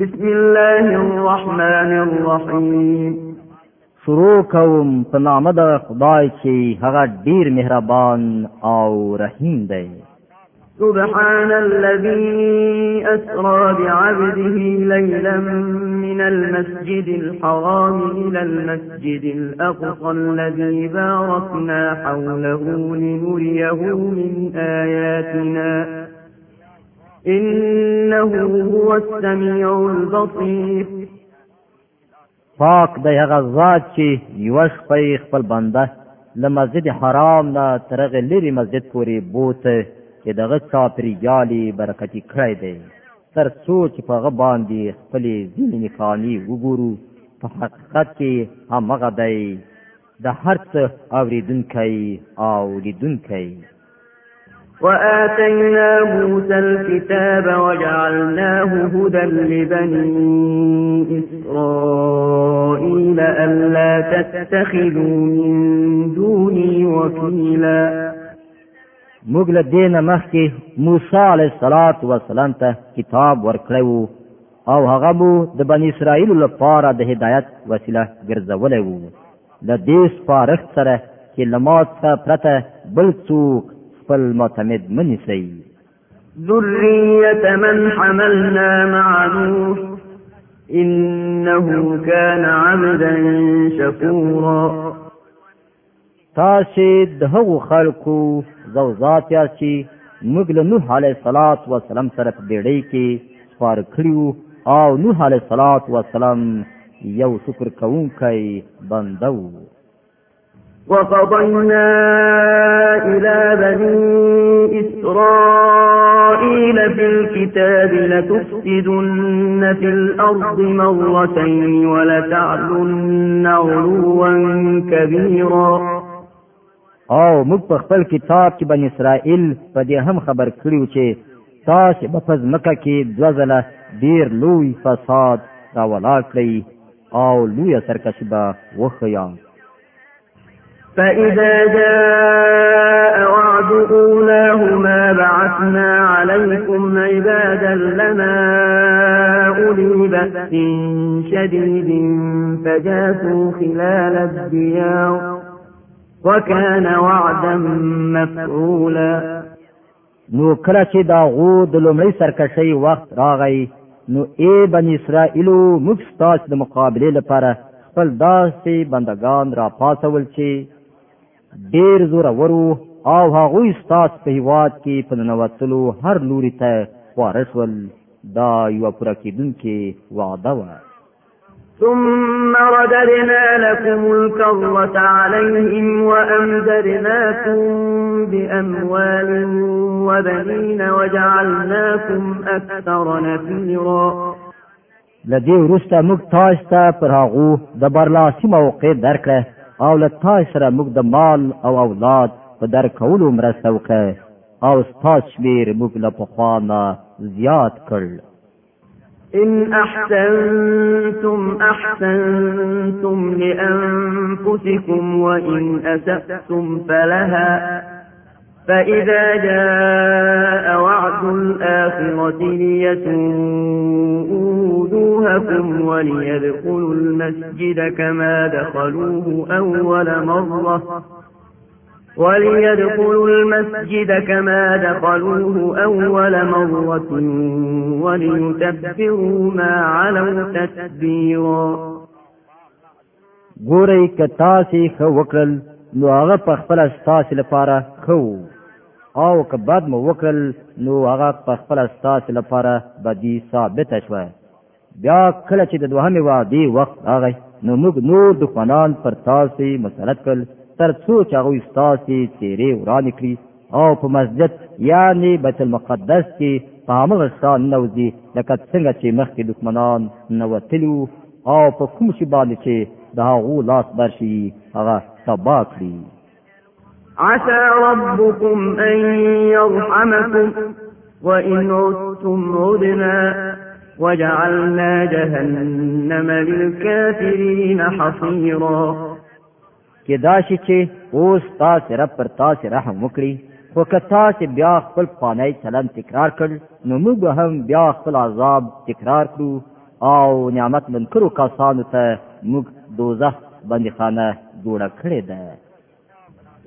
بسم الله الرحمن الرحيم شروع کوم په نام دير مهربان او رحيم دي سبحان الذي أسرى بعبده ليلا من المسجد الحرام إلى المسجد الأقصى الذي باركنا حوله لنريه من آياتنا انه هو السميع البصير پاک دی هغه ذات چې یو شپې خپل بنده له مسجد حرام نه ترغه لري مسجد پورې بوته چې دغه چاپریالي برکتی کړی دی تر سوچ په غ باندې خپل ځینې نکانی وګورو په حقیقت کې هغه دی د هر څه اوریدونکی او لیدونکی وآتينا موسى الكتاب وجعلناه هدى لبني إسرائيل ألا تتخذوا من دوني وكيلا موږ له دې نه مخکې موسی علیه الصلاۃ والسلام ته کتاب ورکړو او هغه مو د بنی اسرائیل لپاره د هدایت وسیله ګرځولې وو د دې سپارښت سره چې لمات څخه پرته بل څوک خپل معتمد منیسئ ذرية من حملنا مع نوح إنه كان عبدا شكورا تاسې د هغو خلکو زوزات یا چې موږ له نوح علیه الصلات وسلام سره په بیړۍ کې سپار کړیو او نوح علیه الصلات وسلام یو شکر کوونکی بنده و وقضينا إلى بني إسرائيل في الكتاب لتفسدن في الأرض مرتين ولتعلن علوا كبيرا او موږ په خپل کتاب کې بن اسرائیل په دې هم خبر کړیو چې تاسو په ځمکه کې دوه ځله ډیر لوی فساد را ولاړ کړی او لوی سرکشي به وخیاست فإذا جاء وعد أولاهما بعثنا عليكم عبادا لنا أولي بأس شديد فجاسوا خلال الديار وكان وعدا مفعولا نو کله چې دا غو د لومړی سرکشي وخت راغی نو ای بن اسرائیلو مفتاس د مقابله لپاره خپل داسې بندگان را پاسول چې ډیر زور ورو او هغوی ستاس په هیواد کې په ننوتلو هر لوري ته خواره شول دا یوه پوره کېدونکې وعده وه ثم رددنا لكم الكرة عليهم وأمدرناكم بأموال وبنين وجعلناكم أكثر نفيرا لدي ورسته موږ تاسو ته پر هغو د برلاسي موقع درکړه او له تای سره موږ د مال او اولاد په در کولو مرسته وکړه او ستاسو شمیر موږ له پخوانه زیات کړل إن أحسنتم أحسنتم لأنفسكم وإن أسأتم فلها فإذا جاء وعد الآخرة ليسوءوا وجوهكم وليدخلوا المسجد كما دخلوه أول مرة وليدخلوا المسجد كما دخلوه أول مرة وليتبروا ما علوا تتبيرا ګورئ که تاسې ښه وکړل نو هغه په خپله لپاره او که بد مو وکړل نو هغه په خپل ستاسو لپاره بدی ثابت شوه بیا کله چې د دوهمې وادي وخت راغی نو موږ نور دښمنان پر تاسو مسلط کړل تر څو چې هغه تاسو تیرې وران کړی او په مسجد یعنی بیت المقدس کې په هغه شان نوځي لکه څنګه چې مخکې دښمنان نوتلو او په کوم شي باندې چې د هغه لاس برشي هغه تباہ کړی عسى ربكم أن يرحمكم وإن عدتم عدنا وجعلنا جهنم للكافرين حصيرا کې دا شي چې اوس تاسو رب پر تاسو رحم وکړي خو که تاسو بیا خپل پانای چلن تکرار کړ نو موږ هم بیا خپل عذاب تکرار کړو او نعمت منکرو کسانو ته موږ دوزخ بندخانه جوړه کړې ده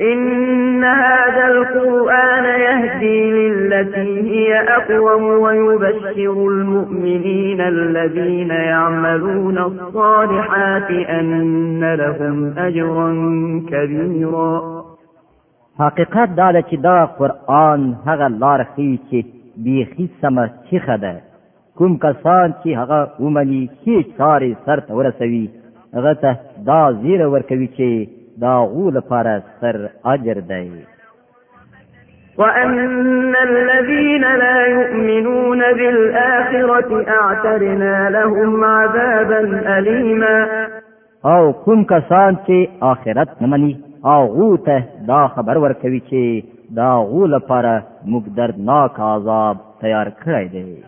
إن هذا القرآن يهدي للتي هي أقوم ويبشر المؤمنين الذين يعملون الصالحات أن لهم أجرا كبيرا حقیقت دا ده چې دا قرآن هغه لار ښیي چې بیخي سمه چیخه ده کوم کسان چې هغه ومني هیڅ چارې سرته ورسوي هغه ته دا زیره ورکوي چې دا غو لپاره سر اجر دی وأن الذين لا يؤمنون بالآخرة أعترنا لهم عذابا أليما او کوم کسان چې آخرت نمني او غوته دا خبر ورکوي چې دا غو لپاره موږ دردناک عذاب تیار کړی دی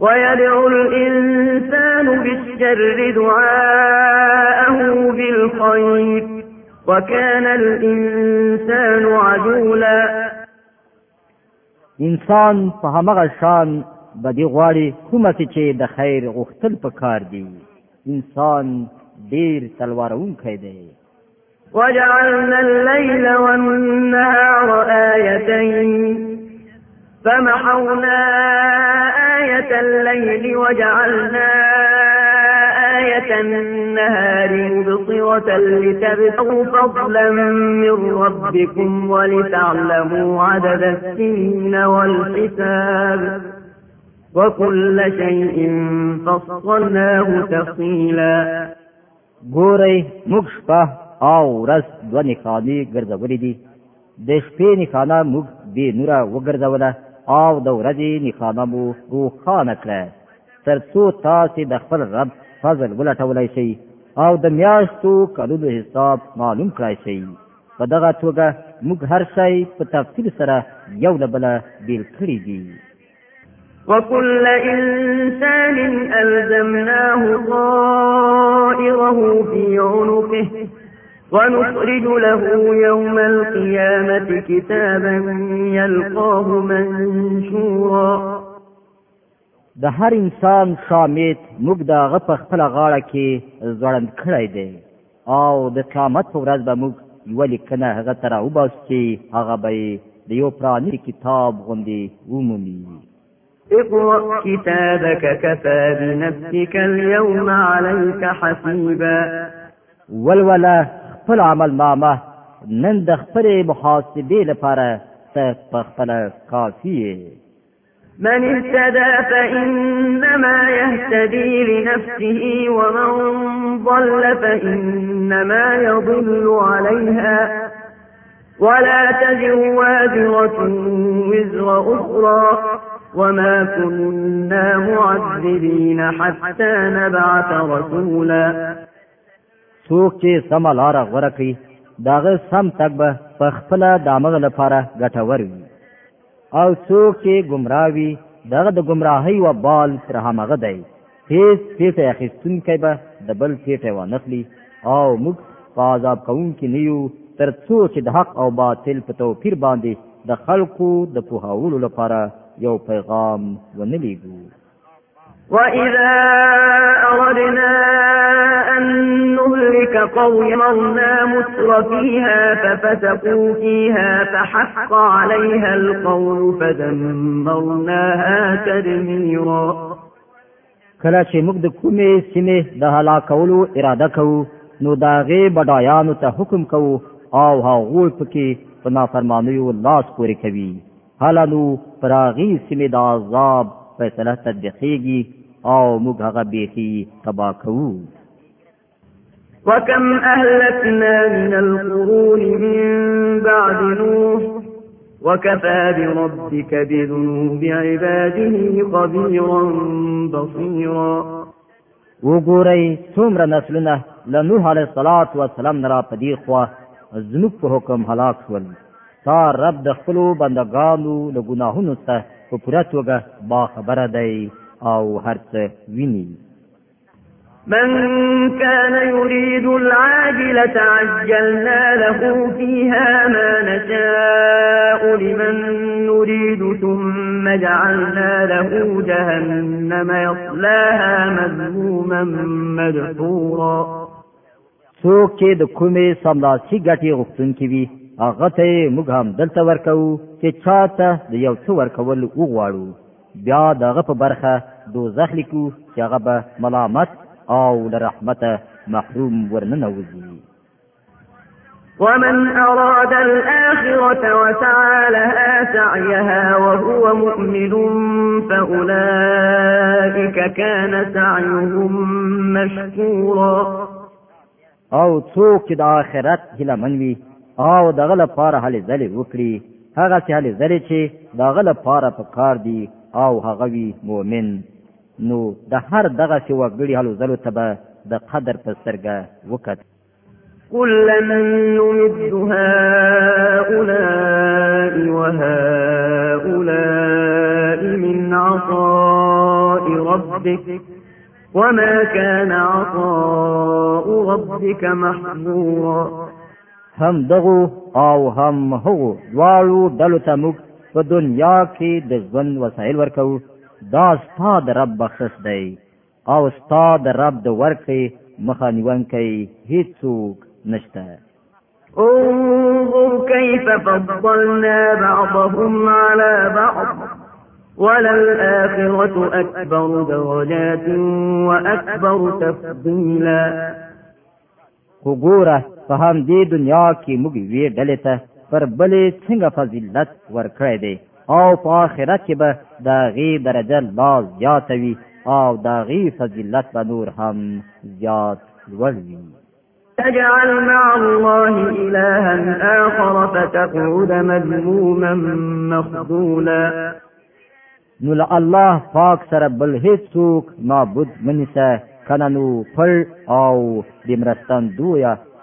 ويدعو الإنسان بالشر دعاءه بالخير وكان الانسان عجولا انسان په هغه شان بدی غواړي کومه چې د خیر غوښتل پکار دی انسان ډیر تلوارونکی دی وجعلنا الليل والنهار آيتين فمحونا آية الليل وجعلنا آية النهار مبصرة لتبتغوا فضلا من ربكم ولتعلموا عدد السنين والحساب وكل شيء فصلناه تفصيلا ګورئ موږ شپه او ورځ دوه نښانې ګرځولې دي د شپې نښانه موږ بې نوره وګرځوله او د ورځې نښانه مو روښانه کړه تر څو تاسې د خپل رب فضل ولټولای شي او د میاشتو کلونو حساب معلوم کړای شي په دغه توګه موږ هر شی په تفصیل سره یو له بله بیل کړي دي وكل إنسان ألزمناه طائره في عنقه ونخرج له يوم القيامة كتابا يلقاه منشورا د هر انسان شامیت موږ د هغه په خپل غاړه کې ځوړند کړی دی او د قیامت په ورځ به موږ یوه لیکنه هغه ته راوباسو چې هغه به یې د یو پراني کتاب غوندې ومومي اقرأ كتابك كفى بنفسك اليوم عليك حسيبا ولولا خپل عمل نامه نن د خپل محاسبې لپاره ته په خپل کافی من اهتدى فإنما يهتدي لنفسه ومن ضل فإنما يضل عليها ولا تزر وازرة وزر أخرى وما كنا معذبين حتى نبعث رسولا سوكي چې سم لار غوره داغه سم تک به په خپل دامغ لپاره او څوک چې گمراوي دغه د گمراهۍ و بال تر هغه دی هیڅ هیڅ اخستون کې به د بل پیټه و نخلي او موږ عذاب کوم کې نیو تر څو چې د حق او باطل په توفیر باندې د خلقو د پوهاولو لپاره یو پیغام ونلیږو وإذا أردنا أن نهلك قوم مرنا مسر فيها ففسقوا فيها فحق عليها القول فدمرناها تدميرا کله چې موږ د کومې سیمې د هلاکولو اراده کوو نو د هغې بډایانو ته حکم کوو او هغوی پکې په نافرمانیو لاس پورې کوي هله نو پر هغې سیمې د عذاب فیصله تطبیقیږي او موږ هغه بیخي تبا کوو وكم أهلكنا من القرون من بعد نوح وكفى بربك بذنوب عباده خبيرا بصيرا وګورئ څومره نسلونه له نوح علیه الصلاة والسلام نه را په دې خوا زموږ په حکم هلاک شول تا رب د خپلو بندګانو له ګناهونو څخه په پوره توګه با خبره دی او هرڅه ویني من كان يريد العاجلة عجلنا له فيها ما نشاء لمن نريد ثم جعلنا له جهنم يصلاها مذموما مدحورا څوک چې د کومې سملاسي ګټې غوښتونکي وي هغه ته موږ هم دلته ورکو چې چاته د یو څه ورکول وغواړو بیا دغه په برخه دوزخ لیکو چې هغه به ملامت او له رحمته محروم ورننوځي ومن أراد الآخرة وسعى لها سعيها وهو مؤمن فأولئك كان سعيهم مشكورا او څوک د آخرت هله منوي او دغه لپاره هلي ځلې وکړي هغه چې هلي ځلې چې دغه لپاره په کار دی او هغه وی مؤمن نو د هر دغه چې وګړي هلو ځلو ته به د قدر په سترګه وکړي كل من يمد هؤلاء وهؤلاء من عطاء ربك وما كان عطاء ربك محظورا هم دغو او هم هغو دواړو ډلو ته موږ په دنیا کې د ژوند وسایل ورکو دا ستا د رب بخشش دی او ستا د رب د ورکې مخه نیونکی هیڅوک نشته انظر كيف فضلنا بعضهم على بعض وللآخرة أكبر درجات وأكبر تفضيلا وګوره په هم دې دنیا کې موږ وی ډلې ته پر بلې څنګه فضیلت ورکړی دی او په آخرت کې به دا غي درجه لا زیات وي او دا غي فضیلت به نور هم زیات ولوي تجعل مع الله إلها آخر فتقعد مذموما مخذولا نو الله پاک سره بل هیڅ څوک معبود منسه کنه نو پړ او د مرستان دویا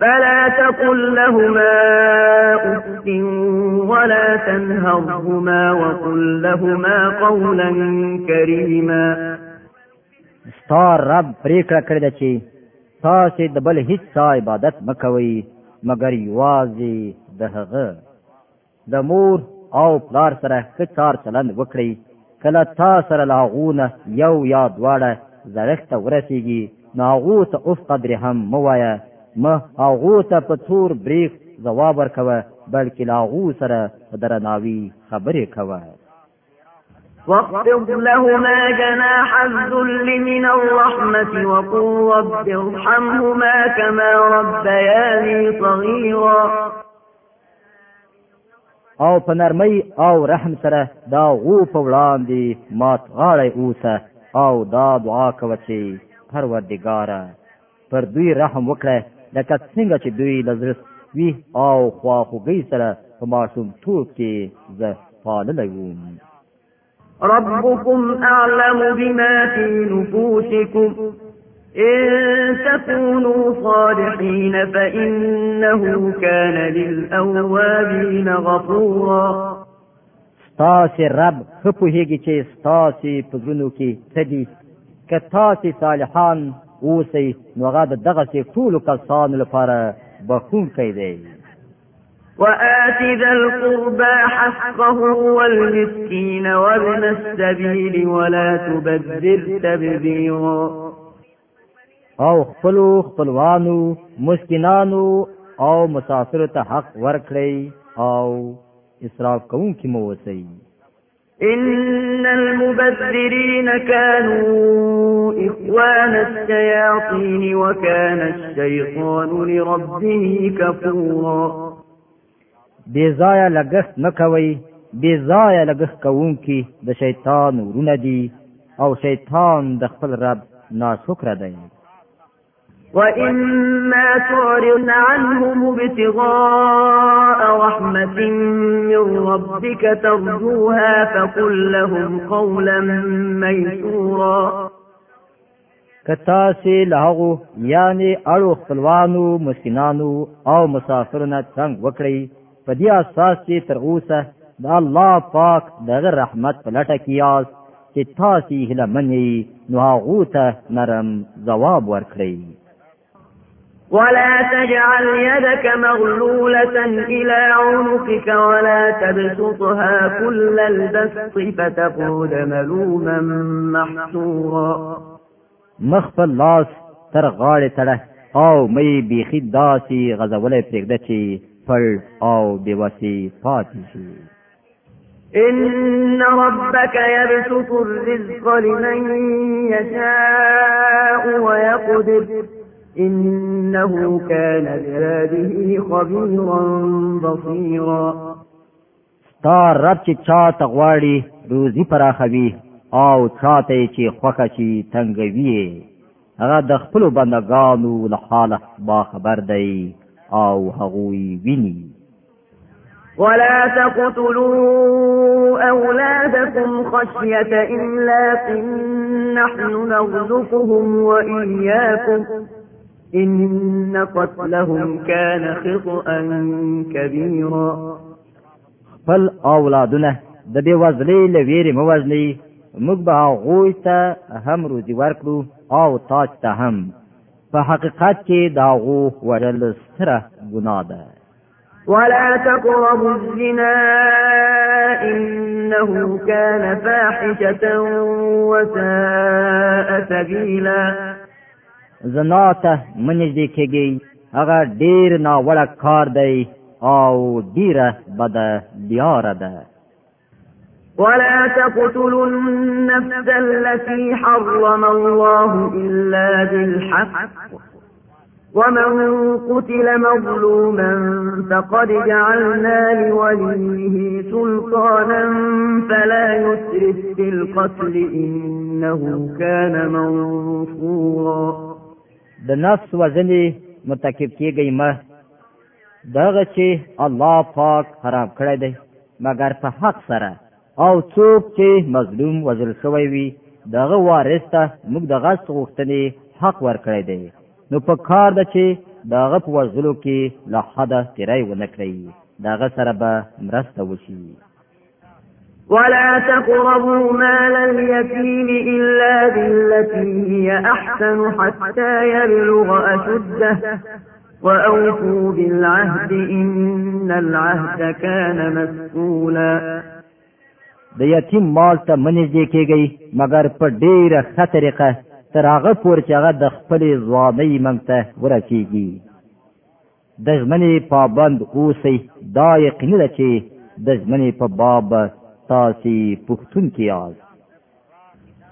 فلا تقل لهما أف ولا تنهرهما وقل لهما قولا كريما ستار رب پریکړه کړې ده چې تاسو د بل هیڅ عبادت مکوئ مګر یوازې د هغه د مور او پلار سره ښه چار چلند وکړئ کله تا سره لاغونه یو یا دواړه زړښت ورسیږي ناغوت اوف قدر هم موایا مه هغو ته په تور بریخ ځواب ورکوه بلکې له هغو سره په درناوي خبرې کوه واخفض لهما جناح الذل من الرحمة وقل رب ارحمهما كما ربياني صغيرا او په نرمۍ او رحم سره دا غو په وړاندې مات غاړی اوسه او دا دعا کوه چې پروردګاره پر دوی رحم وکړه لکه څنګه چې دوی لزرس وی او خواخوږی سره په ماشوم توپ کې زه پاللی وم ربكم أعلم بما في نفوسكم إن تكونوا صالحين فإنه كان للأوابين غفورا ستاسي رب خپوهیږي چې ستاسي په زړونو کې څه دي که تاسې صالحان اوسئ نو هغه د دغه سي ټول کسان لپاره بخون کوي دی وآت ذا القربى حقه والمسكين وابن السبيل ولا تبذر تبذيرا او خپلو خپلوانو مسکینانو او مسافر ته حق ورکړي او اسراف کوونکی مو وسئ إن المبذرين كانوا إخوان الشياطين وكان الشيطان لربه كفورا بی ځای لګښت مکوي بی ځای لګښت کوونکی د شیطان ورونه دي او شیطان د خپل رب ناشکر دی وإما تعرض عنهم ابتغاء رحمة من ربك ترجوها فقل لهم قولا ميسورا کتاسی لهغو یعنی اړو خپلوانو مسکینانو او مسافرونو څنګه وکړي په دې اساس چې تر اوسه د الله پاک دغه رحمت په لټه کې یاست چې تاسو هله مني نو هغه ته نرم جواب ورکړئ ولا تجعل يدك مغلولة إلى عنقك ولا تبسطها كل البسط فتقود ملوما محسورا مخبل لاس تر غاړې تړه او مې بیخي داسې غزولې پرېږده چې پړ او بېوسې پاتې شي إن ربك يبسط الرزق لمن يشاء ويقدر إنه كان بذاته خبيرا بصيرا تا رب چې چا تغواړي روزي پراخوي او چا ته چې خوخه شي تنګوي هغه د خپل بندگانو له حاله با خبر دی او هغوی ویني ولا تقتلوا أولادكم خشية إملاق نحن نرزقهم وإياكم إن قتلهم كان خطأا كبيرا خپل اولادونه د دې وزلې لویری موزلې موږ به هغوی ته هم روزي ورکړو او تاج ته هم په حقیقت کې دا غو ورل ستره ګناه ده ولا تقربوا الزنا إنه كان فاحشة وساء سبيلا زنا ته منځ کېږي هغه ډیر ناوړه کار دی او ډیره بده بیاره ده ولا تقتلوا النفس التي حرم الله إلا بالحق ومن قتل مظلوما فقد جعلنا لوليه سلطانا فلا يسرف في القتل إنه كان منصورا د نفس وزنی متکب کیږي ما داغه چې الله پاک حرام کړی دی مګر په حق سره او څوک چې مظلوم وزل شوی وي دغه وارث ته موږ د غصب غوښتنې حق ورکړی دی نو په کار ده چې دغه په وزلو کې له حده تیری ونه کړی دغه سره به مرسته وشي ولا تقربوا مال اليتيم إلا بالتي هي أحسن حتى يبلغ أشده وأوفوا بالعهد إن العهد كان مسؤولا د یتیم مال ته منځ دی کېږي مګر په ډیره خطرېقه تر هغه پورې چې هغه د خپلې ځوانۍ منځ ته ورسېږي د ژمنې پابند اوسئ دا یقیني ده چې د ژمنې په باب تاسی پختون کیاز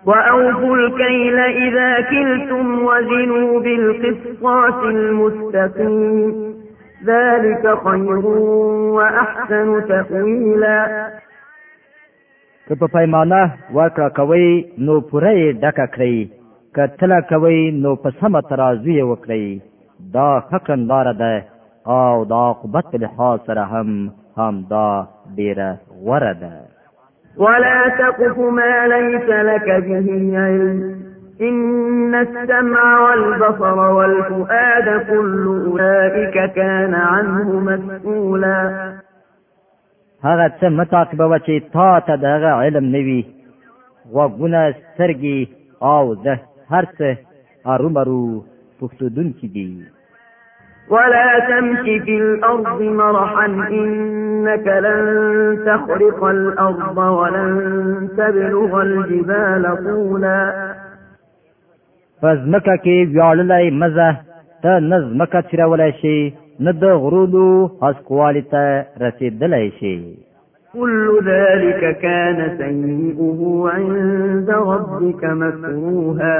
وأوفوا الكيل إذا كلتم وزنوا بالقسطاس المستقيم ذلك خير وأحسن تأويلا که په پیمانه ورکړه کوي نو پوره یې ډکه کړئ که تله کوي نو په سمه ترازو یې وکړئ دا حقن لاره ده او دا عقبت په لحاظ سره هم هم دا ډیره غوره ده ولا تقف ما ليس لك به علم إن السمع والبصر والفؤاد كل أولئك كان عنه مسؤولا هغه څه متعقبه چې تا ته دغه علم نوي غوږونه سترګې او زه هر څه ارومرو پښتودونکي دي ولا تمش في الأرض مرحا إنك لن تخرق الأرض ولن تبلغ الجبال طولا فزمکه کې ویاړلای مزه ته نزمکه چیرولای شي نه د غرونو حسقوالی ته رسیدلای شي كل ذلك كان سيئه عند ربك مكروها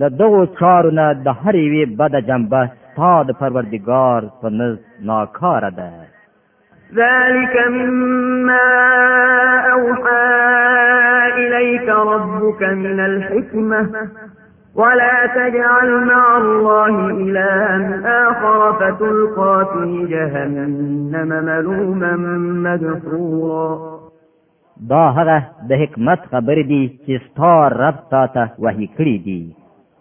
د دغو چارو نه د هرې وی بد جنبه ستا د پروردګار په نزد ناکاره ده ذلك مما أوحى إليك ربك من الحكمة ولا تجعل مع الله إلها آخر فتلقى في جهنم ملوما مدحورا دا هغه د حکمت خبرې دي چې ستا رب تا ته وحي کړي دي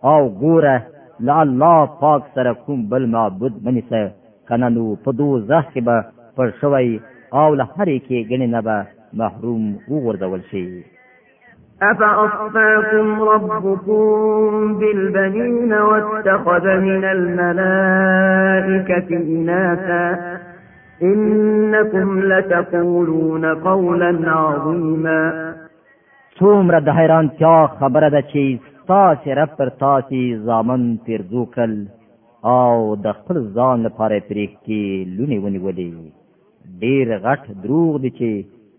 او ګوره لا الله پاک سره کوم بل معبود منیسه کنه نو په دوزخ کې به پر شوی او له هرې کې ګنې نه به محروم وګرځول شي أفأصفاكم ربكم بالبنين واتخذ من الملائكة إناثا إنكم لتقولون قولا عظيما څومره د حیرانتیا خبره ده چې تاسې رب پر تاسې زامن پیرزو کل او د خپل ځان لپاره پرې کې لونې ونیولې ډېر غټ دروغ دي چې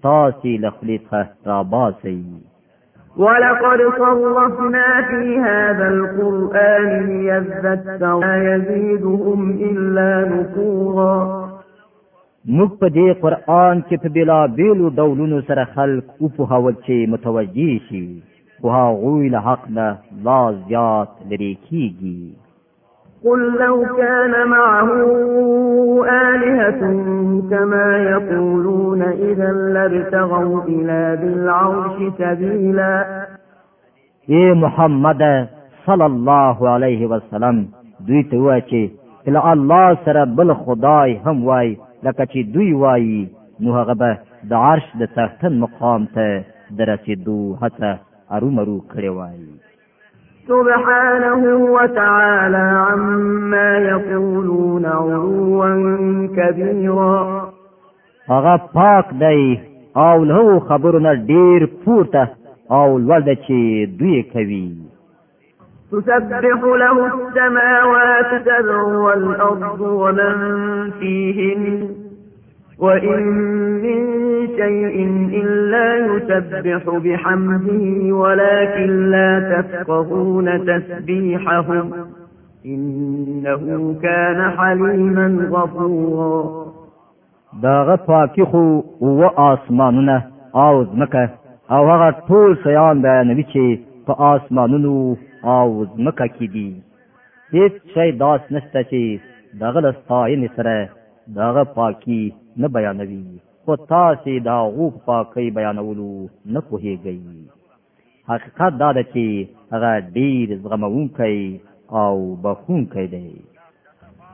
تاسې له خولې څخه راباسئ ولقد صرفنا في هذا القرآن ليذكروا ما يزيدهم إلا نفورا موږ په دې قرآن کې په بلا بیلو ډولونو سره خلق او په هول چې متوجي شي وها غويل حقنا لا زياد لري قل لو كان معه آلهة كما يقولون إذا لابتغوا إلى ذي العرش سبيلا اے محمد صلی الله عليه وسلم دوی ته وای چې الا الله سره بل خدای هم وای لکه چې دوی وایي نو هغه به د عرش د مقام ته هڅه ارومرو کړی وای سبحانه وتعالى عما يقولون علوا كبيرا هغه پاک دی او له خبرونه ډیر پورته او ولده چې دوی کوي تسبح له السماوات سبع والأرض ومن فيهن وإن من شيء إلا يسبح بحمده ولكن لا تفقهون تسبيحهم إنه كان حليما غفورا داغه پاکی خو و آسمانونه او ځمکه او هغه ټول شیان بیانوي چې په آسمانونو او ځمکه کې دي هیڅ شی داس نشته چې دغه له ستاینې سره دغه پاکی نه بیانوي خو تاسو دا غو پاکي بیانولو نه پوهیږئ حقیقت دا ده چې هغه ډیر زغمونکی او بخونکی دی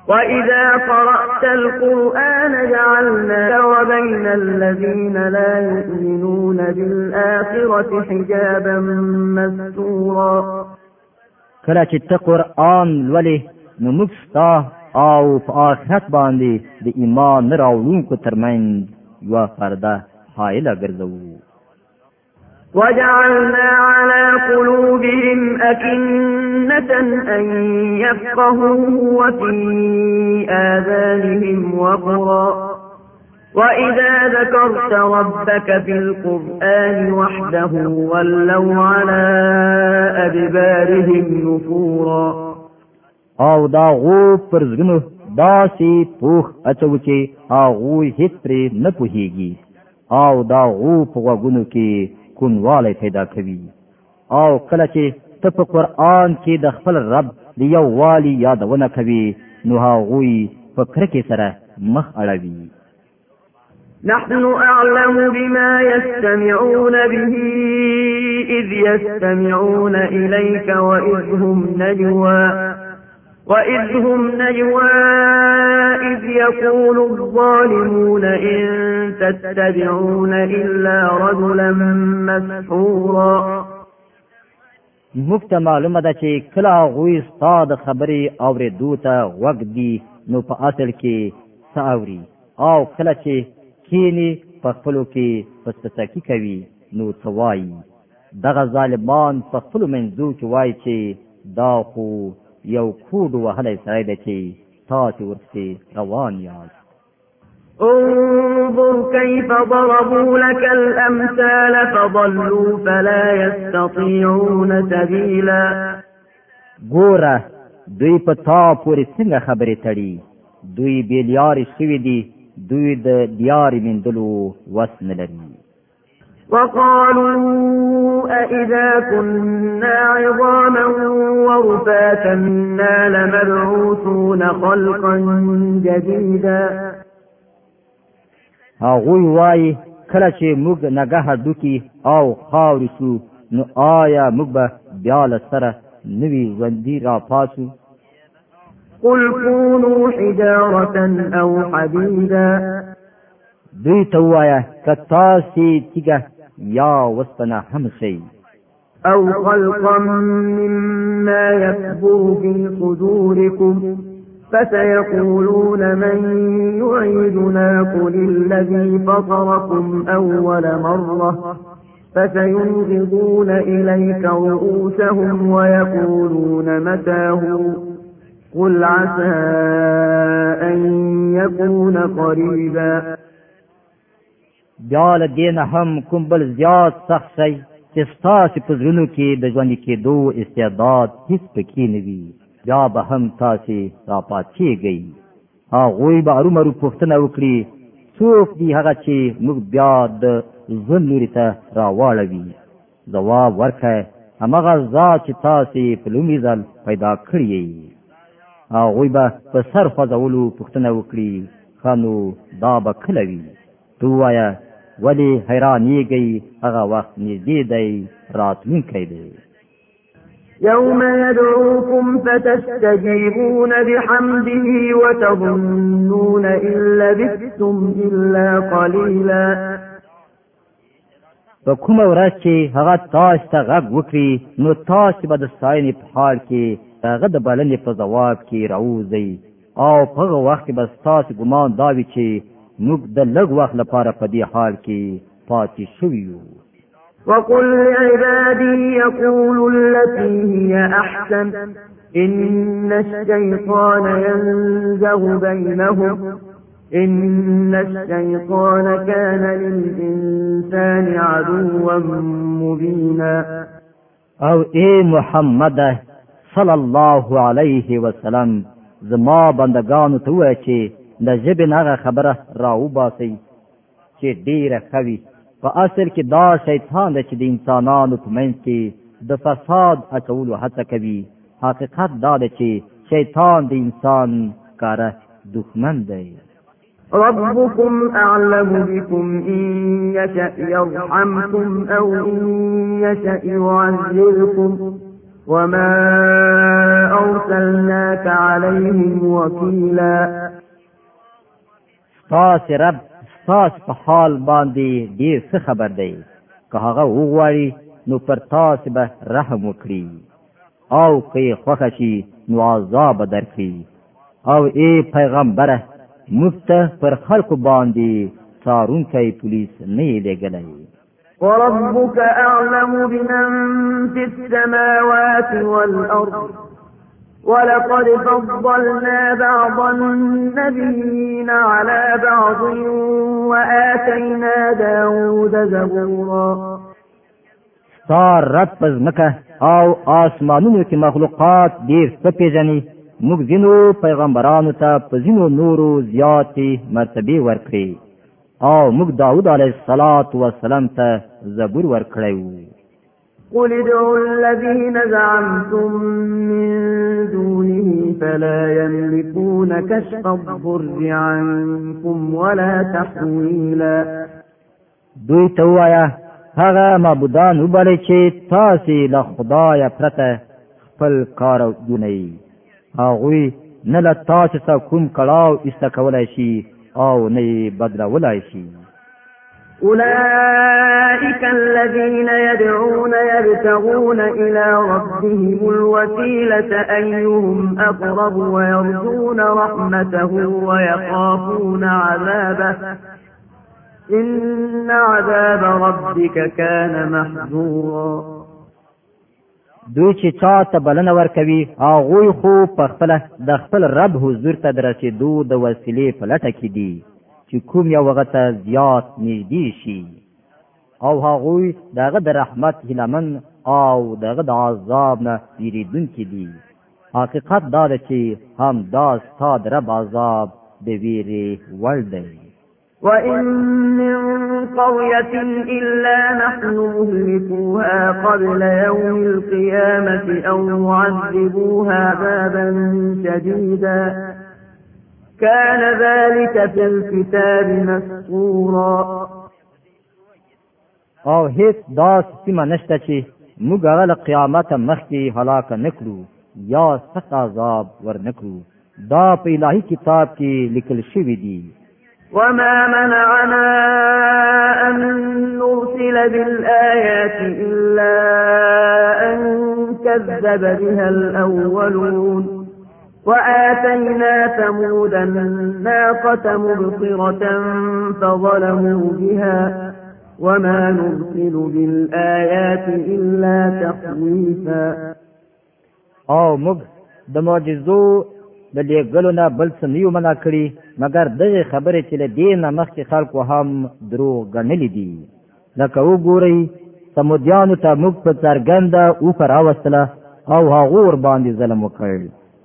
وَإِذَا قَرَأْتَ الْقُرْآنَ جَعَلْنَا وَبَيْنَ الَّذِينَ لَا يُؤْمِنُونَ بِالْآخِرَةِ حِجَابًا مَسْتُورًا کله چې ته قرآن ولې نو موږ او په آخرت باندې د ایمان نه راوړونکو ترمنځ یو پرده حائله ګرځوو وجعلنا على قلوبهم أكنة أن يفقهوه وفي آذانهم وقرا وإذا ذكرت ربك في القرآن وحده ولوا على أدبارهم نفورا او دا غو پر زګنو دا سي پوخ اچو کې هغه هیڅ پرې نه پوهیږي او دا غو په وګونو کې کونواله پیدا کوي او کله چې ته په قران کې د خپل رب د یو والی یادونه کوي نو هغه فکر کې سره مخ اړوي نحن أعلم بما يستمعون به إذ يستمعون إليك وإذ هم نجوى وإذ هم نجوى إذ يقول الظالمون إن تتبعون إلا رجلا مسحورا مفت معلومه ده چې کله غوي ستاد خبرې اورې دوته وګ دی نو په اصل کې ساوري او کله چې کینی په خپلو کې پسپسکی کوي نو ثوای دغه ظالمان په خپل منځو کې وای چې دا خو یو کوډ وهلی سړی دی چې تاسو ورپسې روان یاست انظر كيف ضربوا لك الأمثال فضلوا فلا يستطيعون سبيلا ګوره دوی په تا پورې څنګه خبرې تړي دوی بیلیارې شوي دي دوی د دیارې مندلو وس نه لري وقالوا أئذا كنا عظاما ورفاتا إنا لمبعوثون خلقا جديدا هغوی وای کله چې موږ نګه دوکي او خاورې شو نو آیا موږ به بیا له سره نوی ژوندي را پاسو قل كونوا حجارة أو حديدا دوی ته وایا که تاسې تیګه یا وسپنا هم خی او خلقا مما يكبر في صدوركم فسيقولون من يعيدنا قل الذي فطركم أول مرة فسينغضون إليك رؤوسهم ويقولون متاه قل عسى أن يكون قريبا بیا له دین هم کوم بل زیات سخت شي چې تاسو په زړونو کې د ژوند کې دوه استعداد هیڅ پکې نه وي بیا به هم تاسو را پاتېږئ هغه به ارومرو پښتنه وکړي څوک دی هغه چې موږ بیا د ژوند لري ته راوړوي جواب ورکړي همغه ذات چې تاسو په لومي ځل پیدا کړی هغه به په سر خوځولو پښتنه وکړي خانو دا به کلوي تو وایا ولی حیرانیږي هغه وخت نږدې دی راتلونکی دی يوم يدعوكم فتستجيبون بحمده وتظنون إن لبثتم إلا قليلا په کومه ورځ چې هغه تاسو ته غږ وکړي نو تاسو به د ساینې په حال کې هغه د بلنې په ځواب کې راوځي او په هغه وخت به تاسو ګمان دا وي چې موږ د لږ وخت لپاره په دې حال کې پاتې شوي یو وقل لعبادي يقول التي هي أحسن إن الشيطان ينزغ بينهم إن الشيطان كان للإنسان عدوا مبينا او اي محمد صلى الله عليه وسلم زما بندگانو ته وایي د ژبې نه خبره راو باسي چې ډیره خوي په اصل کې دا شیطان دی چې د انسانانو په منځ کې د فساد اچولو هڅه کوي حقیقت دا دی چې شیطان د انسان کاره دښمن دی ربكم أعلم بكم إن يشأ يرحمكم أو إن يشأ يعذركم وما أرسلناك عليهم وكيلاً ستاسې رب ستاسې په حال باندې ډېر څه خبر دی که هغه وغواړي نو پر تاسې به رحم وکړي او که یې خوښه شي نو عذاب درکړي او ای پیغمبره موږ ته پر خلکو باندې څارونکی پولیس نه یې لېږلی وربك أعلم بمن في السماوات والأرض ولقد فضلنا بعض النبيين على بعض وآتينا داود زبورا سار رد پز مکه او آسمانونو کې مخلوقات ډیر څه پیژني موږ ځینو پیغمبرانو ته په ځینو نورو زیاتې مرتبې ورکړي او موږ داود علیه السلام ته زبور ورکړی وو قل ادعوا الذين زعمتم من دونه فلا يملكون كشف الضر عنكم ولا تحويلا دوی ته وایا هغه معبودان وبلې چې تاسو له خدای پرته خپل کار ونی هغه نه له تاسو کوم کړهو ایسته کولای شي او نه بدلولای شي أولئك الذين يدعون يبتغون إلى ربهم الوسيلة أيهم أقرب ويرجون رحمته ويخافون عذابه إن عذاب ربك كان محذورا دوی چې چا ته بلنه ورکوي هغوی خو په خپله د خپل رب حضور ته د رسېدو د وسیلې په لټه کې دي چې کوم یو غته زیات نږدې شي او هغوی دغه د رحمت هیلمن او دغه د عذاب نه یریدونکي دي حقیقت دا ده چې هم دا ستا د رب عذاب د ویرې وړ دی وَإِن مِّن قَرْيَةٍ إِلَّا نَحْنُ مُهْلِكُوهَا قَبْلَ يَوْمِ الْقِيَامَةِ أَوْ مُعَذِّبُوهَا عَذَابًا شَدِيدًا كان ذلك في الكتاب مسطورا او هيت داس سیمه نشته چې موږ هغه له قیامت مخکې هلاک نه یا سخت عذاب ور نه دا په الهي کتاب کې لیکل شوی دی وما منعنا أن نرسل بالآيات إلا أن كذب بها الأولون وآتينا ثمود الناقة مبصرة فظلموا بها وما نرسل بالآيات إلا تخويفا او موږ د معجزو د لېګلو نه بل څه نیو منع کړي مګر دغه خبره چې له دې نه مخکې خلکو هم دروغ ګڼلې دي لکه وګورئ سمودیانو ته موږ په څرګنده اوپر راوستله او هغو ور باندې ظلم وکړ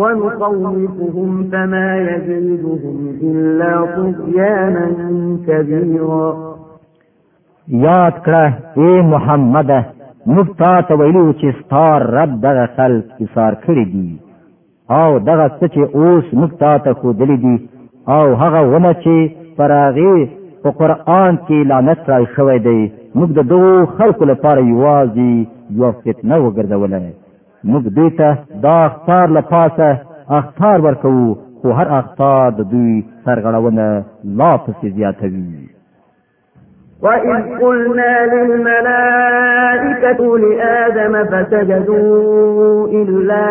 ونخوفهم فما يزيدهم إلا طغيانا كبيرا یاد کړه اے محمد موږ تا ته ویلو چې ستار رب دغه خلق ایثار کړی دی او دغه څه چې اوس موږ تا ته خو دلی دی او هغه ونه چې پراغي په قران کې لعنت را شوی دی موږ د دوه خلق لپاره یوازي یو فتنه وګرځولای موږ دې ته دا اخطار له پاسه اخطار ورکوو خو هر اخطار د دوی سرغړونه لا پسې زیاتوي وإذ قلنا للملائكة لآدم فسجدوا إلا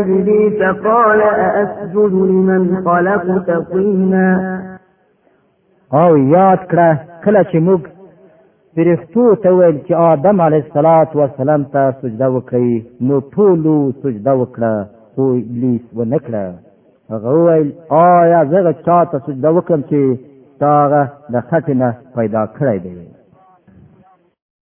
إبليس قال أأسجد لمن خلقت طينا او یاد کړه کله چې موږ فرښتو ته ویل چې آدم علیه الصلاۃ والسلام ته سجده وکړي نو ټولو سجده وکړه خو ابلیس و نکړه هغه ویل آیا زه چاته سجده وکړم چې تاغه د خټینه پیدا کړی دی